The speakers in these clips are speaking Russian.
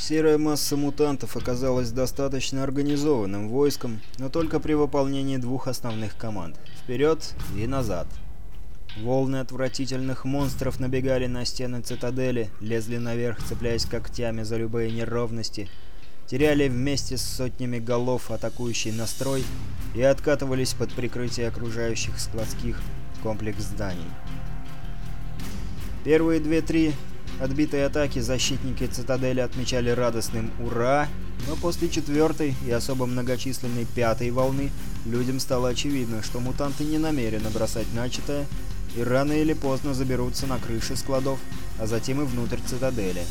Серая масса мутантов оказалась достаточно организованным войском, но только при выполнении двух основных команд – вперед и назад. Волны отвратительных монстров набегали на стены цитадели, лезли наверх, цепляясь когтями за любые неровности, теряли вместе с сотнями голов атакующий настрой и откатывались под прикрытие окружающих складских комплекс зданий. Первые две-три Отбитые атаки защитники цитадели отмечали радостным «Ура!», но после четвертой и особо многочисленной пятой волны людям стало очевидно, что мутанты не намерены бросать начатое и рано или поздно заберутся на крыши складов, а затем и внутрь цитадели.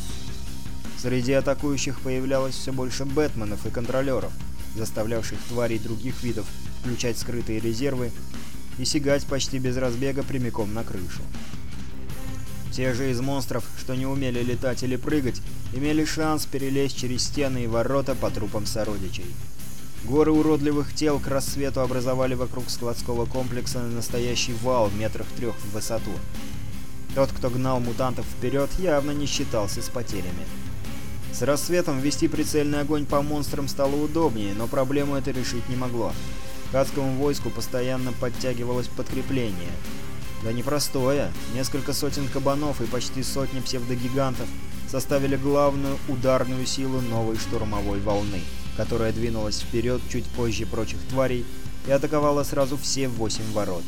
Среди атакующих появлялось все больше бэтменов и контролеров, заставлявших тварей других видов включать скрытые резервы и сигать почти без разбега прямиком на крышу. Те же из монстров, кто не умели летать или прыгать, имели шанс перелезть через стены и ворота по трупам сородичей. Горы уродливых тел к рассвету образовали вокруг складского комплекса настоящий вал в метрах трех в высоту. Тот, кто гнал мутантов вперед, явно не считался с потерями. С рассветом вести прицельный огонь по монстрам стало удобнее, но проблему это решить не могло. Кадскому войску постоянно подтягивалось подкрепление — да непростое. Несколько сотен кабанов и почти сотни псевдогигантов составили главную ударную силу новой штурмовой волны, которая двинулась вперед чуть позже прочих тварей и атаковала сразу все восемь ворот.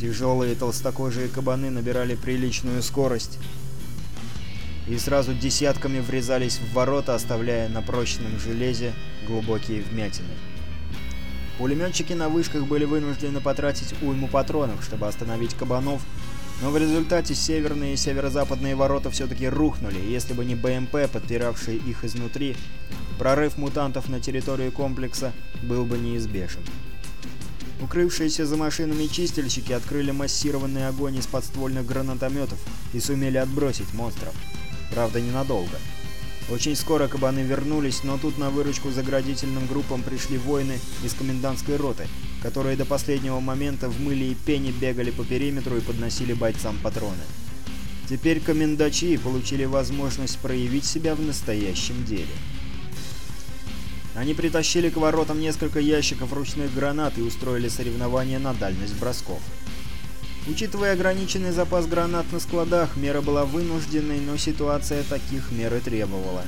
Тяжелые толстокожие кабаны набирали приличную скорость и сразу десятками врезались в ворота, оставляя на прочном железе глубокие вмятины. Пулеметчики на вышках были вынуждены потратить уйму патронов, чтобы остановить кабанов, но в результате северные и северо-западные ворота все-таки рухнули, если бы не БМП, подпиравшие их изнутри, прорыв мутантов на территорию комплекса был бы неизбежен. Укрывшиеся за машинами чистильщики открыли массированный огонь из подствольных гранатометов и сумели отбросить монстров. Правда, ненадолго. Очень скоро кабаны вернулись, но тут на выручку заградительным группам пришли воины из комендантской роты, которые до последнего момента в мыле и пене бегали по периметру и подносили бойцам патроны. Теперь комендачи получили возможность проявить себя в настоящем деле. Они притащили к воротам несколько ящиков ручных гранат и устроили соревнования на дальность бросков. Учитывая ограниченный запас гранат на складах, мера была вынужденной, но ситуация таких мер и требовала.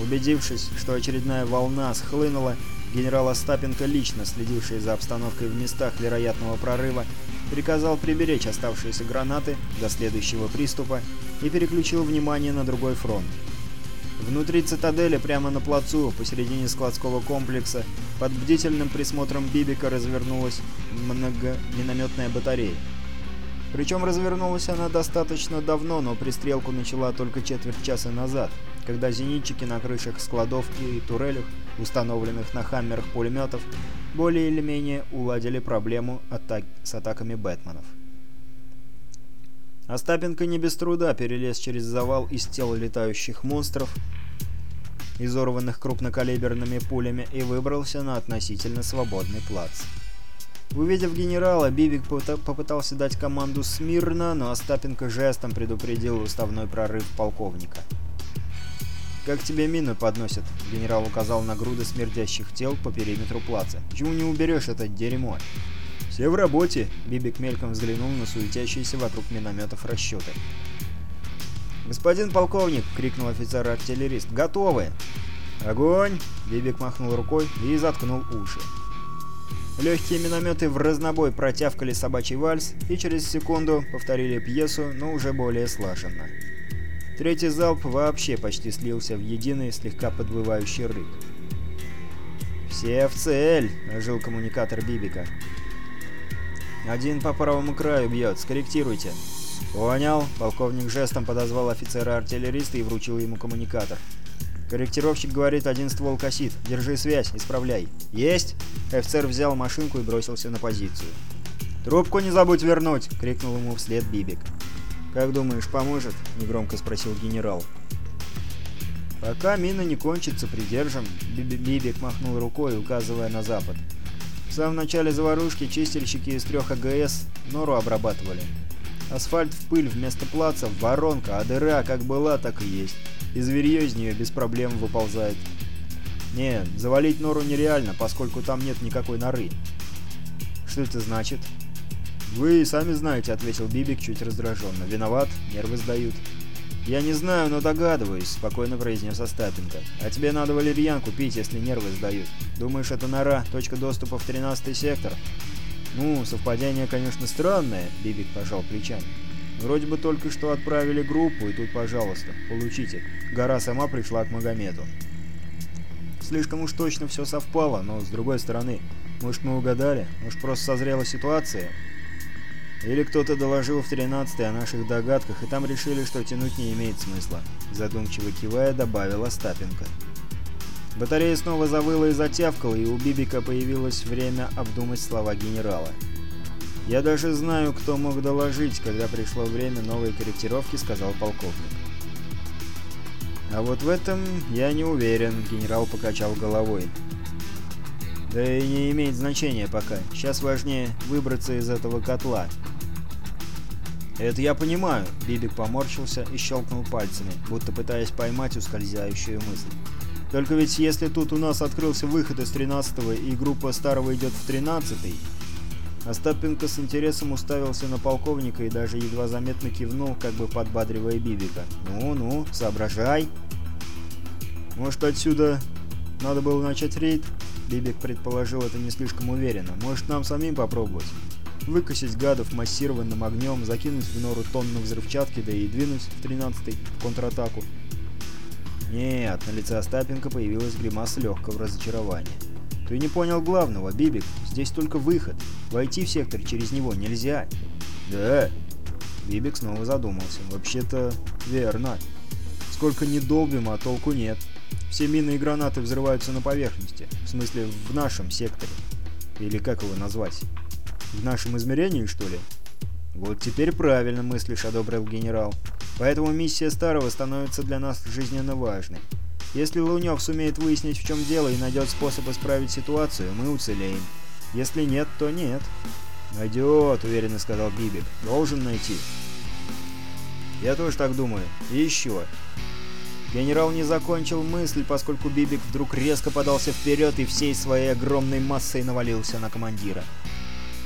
Убедившись, что очередная волна схлынула, генерал Остапенко, лично следивший за обстановкой в местах вероятного прорыва, приказал приберечь оставшиеся гранаты до следующего приступа и переключил внимание на другой фронт. Внутри цитадели, прямо на плацу, посередине складского комплекса, под бдительным присмотром Бибика развернулась многоминометная батарея. Причем развернулась она достаточно давно, но пристрелку начала только четверть часа назад, когда зенитчики на крышах складов и турелях, установленных на хаммерах пулеметов, более или менее уладили проблему атак с атаками Бэтменов. Остапенко не без труда перелез через завал из тел летающих монстров, изорванных крупнокалиберными пулями, и выбрался на относительно свободный плац. Увидев генерала, Бибик попытался дать команду смирно, но Остапенко жестом предупредил уставной прорыв полковника. «Как тебе мины подносят?» — генерал указал на груды смердящих тел по периметру плаца. «Почему не уберешь это дерьмо?» «Все в работе!» — Бибик мельком взглянул на суетящиеся вокруг минометов расчеты. «Господин полковник!» — крикнул офицер-артиллерист. «Готовы!» «Огонь!» — Бибик махнул рукой и заткнул уши. Легкие минометы в разнобой протявкали собачий вальс и через секунду повторили пьесу, но уже более слаженно. Третий залп вообще почти слился в единый, слегка подвывающий рык. «Все в цель!» – ожил коммуникатор Бибика. «Один по правому краю бьет, скорректируйте!» «Понял!» – полковник жестом подозвал офицера-артиллериста и вручил ему коммуникатор. «Коммуникатор!» Корректировщик говорит, один ствол косит. Держи связь, исправляй. Есть! Офицер взял машинку и бросился на позицию. «Трубку не забудь вернуть!» — крикнул ему вслед Бибик. «Как думаешь, поможет?» — негромко спросил генерал. «Пока мина не кончится, придержим», — Бибик махнул рукой, указывая на запад. В самом начале заварушки чистильщики из трех АГС нору обрабатывали. Асфальт в пыль вместо плаца, воронка, а дыра как была, так и есть и зверье из нее без проблем выползает. Не, завалить нору нереально, поскольку там нет никакой норы. Что это значит? Вы сами знаете, ответил Бибик чуть раздраженно. Виноват, нервы сдают. Я не знаю, но догадываюсь, спокойно произнес Остапенко. А тебе надо валерьян купить, если нервы сдают. Думаешь, это нора, точка доступа в 13 сектор? Ну, совпадение, конечно, странное, Бибик пожал плечами. Вроде бы только что отправили группу, и тут, пожалуйста, получите. Гора сама пришла к Магомету. Слишком уж точно все совпало, но с другой стороны, может мы угадали, может просто созрела ситуация. Или кто-то доложил в 13-й о наших догадках, и там решили, что тянуть не имеет смысла. Задумчиво кивая, добавила Стапенко. Батарея снова завыла и затявкала, и у Бибика появилось время обдумать слова генерала. «Я даже знаю, кто мог доложить, когда пришло время новой корректировки», — сказал полковник. «А вот в этом я не уверен», — генерал покачал головой. «Да и не имеет значения пока. Сейчас важнее выбраться из этого котла». «Это я понимаю», — Бибик поморщился и щелкнул пальцами, будто пытаясь поймать ускользающую мысль. «Только ведь если тут у нас открылся выход из 13-го и группа старого идет в 13-й, Остапенко с интересом уставился на полковника и даже едва заметно кивнул, как бы подбадривая Бибика. «Ну-ну, соображай!» «Может, отсюда надо было начать рейд?» Бибик предположил это не слишком уверенно. «Может, нам самим попробовать?» Выкосить гадов массированным огнем, закинуть в нору тонну взрывчатки, да и двинуть в 13-й в контратаку. Нет, на лице Остапенко появилась гримаса легкого разочарования. «Ты не понял главного, Бибик. Здесь только выход. Войти в сектор через него нельзя». «Да?» Бибик снова задумался. «Вообще-то верно. Сколько не долбим, а толку нет. Все мины и гранаты взрываются на поверхности. В смысле, в нашем секторе. Или как его назвать? В нашем измерении, что ли?» «Вот теперь правильно мыслишь», — одобрил генерал. «Поэтому миссия Старого становится для нас жизненно важной. Если Лунёв сумеет выяснить, в чем дело и найдет способ исправить ситуацию, мы уцелеем. Если нет, то нет. «Найдет», — уверенно сказал Бибик. «Должен найти». «Я тоже так думаю. И еще». Генерал не закончил мысль, поскольку Бибик вдруг резко подался вперед и всей своей огромной массой навалился на командира.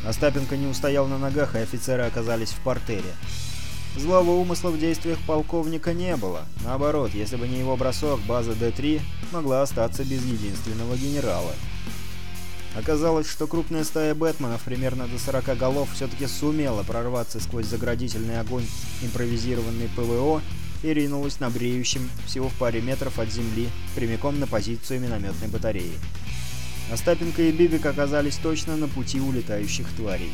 Остапенко не устоял на ногах, и офицеры оказались в портере. Злого умысла в действиях полковника не было. Наоборот, если бы не его бросок, база Д-3 могла остаться без единственного генерала. Оказалось, что крупная стая Бэтменов примерно до 40 голов все-таки сумела прорваться сквозь заградительный огонь импровизированной ПВО и ринулась на бреющем всего в паре метров от земли прямиком на позицию минометной батареи. Остапенко и Бибик оказались точно на пути улетающих тварей.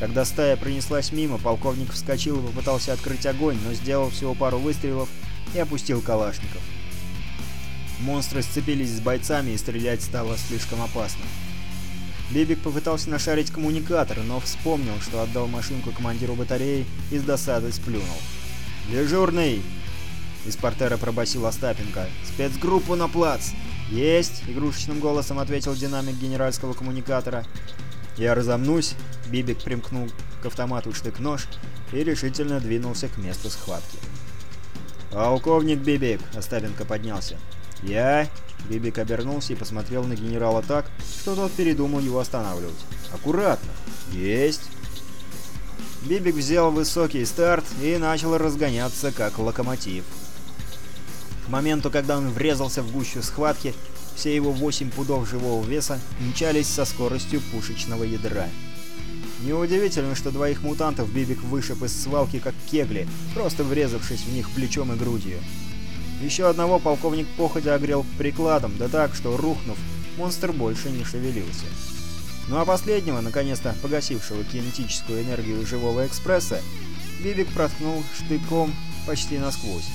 Когда стая пронеслась мимо, полковник вскочил и попытался открыть огонь, но сделал всего пару выстрелов и опустил калашников. Монстры сцепились с бойцами, и стрелять стало слишком опасно. Бибик попытался нашарить коммуникатор, но вспомнил, что отдал машинку командиру батареи и с досадой сплюнул. «Дежурный!» Из портера пробасил Остапенко. «Спецгруппу на плац!» «Есть!» — игрушечным голосом ответил динамик генеральского коммуникатора. Я разомнусь, Бибик примкнул к автомату штык-нож и решительно двинулся к месту схватки. «Полковник Бибик!» — Оставенко поднялся. «Я?» — Бибик обернулся и посмотрел на генерала так, что тот передумал его останавливать. «Аккуратно!» «Есть!» Бибик взял высокий старт и начал разгоняться как локомотив. К моменту, когда он врезался в гущу схватки, все его 8 пудов живого веса мчались со скоростью пушечного ядра. Неудивительно, что двоих мутантов Бибик вышиб из свалки как кегли, просто врезавшись в них плечом и грудью. Еще одного полковник походя огрел прикладом, да так, что рухнув, монстр больше не шевелился. Ну а последнего, наконец-то погасившего кинетическую энергию живого экспресса, Бибик проткнул штыком почти насквозь.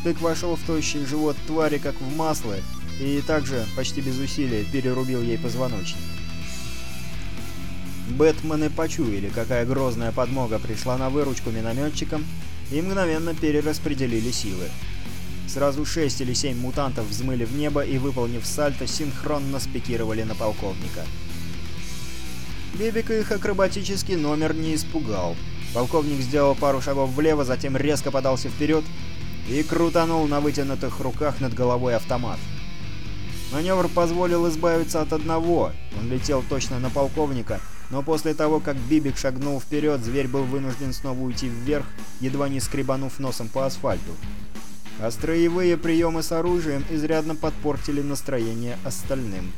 Штык вошел в тощий живот твари как в масло, и также, почти без усилия, перерубил ей позвоночник. Бэтмены почуяли, какая грозная подмога пришла на выручку минометчикам, и мгновенно перераспределили силы. Сразу шесть или семь мутантов взмыли в небо и, выполнив сальто, синхронно спикировали на полковника. Бебика их акробатический номер не испугал. Полковник сделал пару шагов влево, затем резко подался вперед и крутанул на вытянутых руках над головой автомат. Маневр позволил избавиться от одного. Он летел точно на полковника, но после того, как Бибик шагнул вперед, зверь был вынужден снова уйти вверх, едва не скребанув носом по асфальту. А строевые приемы с оружием изрядно подпортили настроение остальным.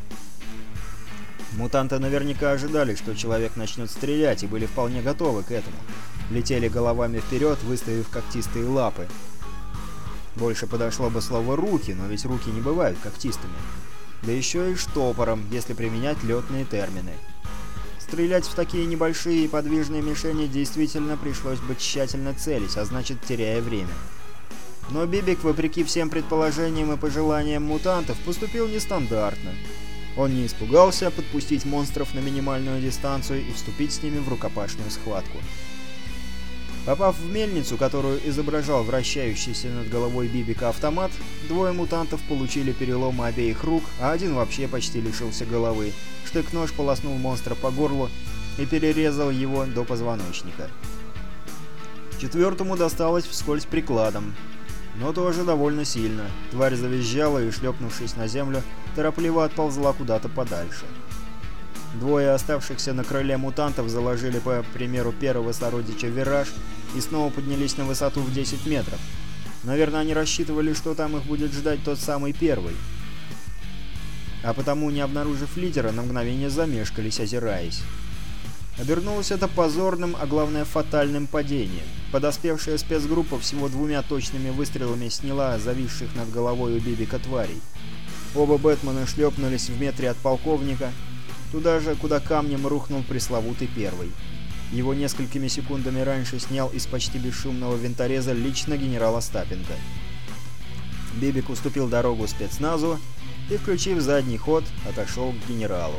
Мутанты наверняка ожидали, что человек начнет стрелять, и были вполне готовы к этому. Летели головами вперед, выставив когтистые лапы. Больше подошло бы слово «руки», но ведь руки не бывают когтистыми да еще и штопором, если применять летные термины. Стрелять в такие небольшие и подвижные мишени действительно пришлось бы тщательно целить, а значит теряя время. Но Бибик, вопреки всем предположениям и пожеланиям мутантов, поступил нестандартно. Он не испугался подпустить монстров на минимальную дистанцию и вступить с ними в рукопашную схватку. Попав в мельницу, которую изображал вращающийся над головой Бибика автомат, двое мутантов получили переломы обеих рук, а один вообще почти лишился головы. Штык-нож полоснул монстра по горлу и перерезал его до позвоночника. Четвертому досталось вскользь прикладом, но тоже довольно сильно. Тварь завизжала и, шлепнувшись на землю, торопливо отползла куда-то подальше. Двое оставшихся на крыле мутантов заложили, по примеру первого сородича, вираж — и снова поднялись на высоту в 10 метров. Наверное, они рассчитывали, что там их будет ждать тот самый первый. А потому, не обнаружив лидера, на мгновение замешкались, озираясь. Обернулось это позорным, а главное фатальным падением. Подоспевшая спецгруппа всего двумя точными выстрелами сняла зависших над головой у Бибика тварей. Оба Бэтмена шлепнулись в метре от полковника, туда же, куда камнем рухнул пресловутый первый. Его несколькими секундами раньше снял из почти бесшумного винтореза лично генерал Остапенко. Бибик уступил дорогу спецназу и, включив задний ход, отошел к генералу.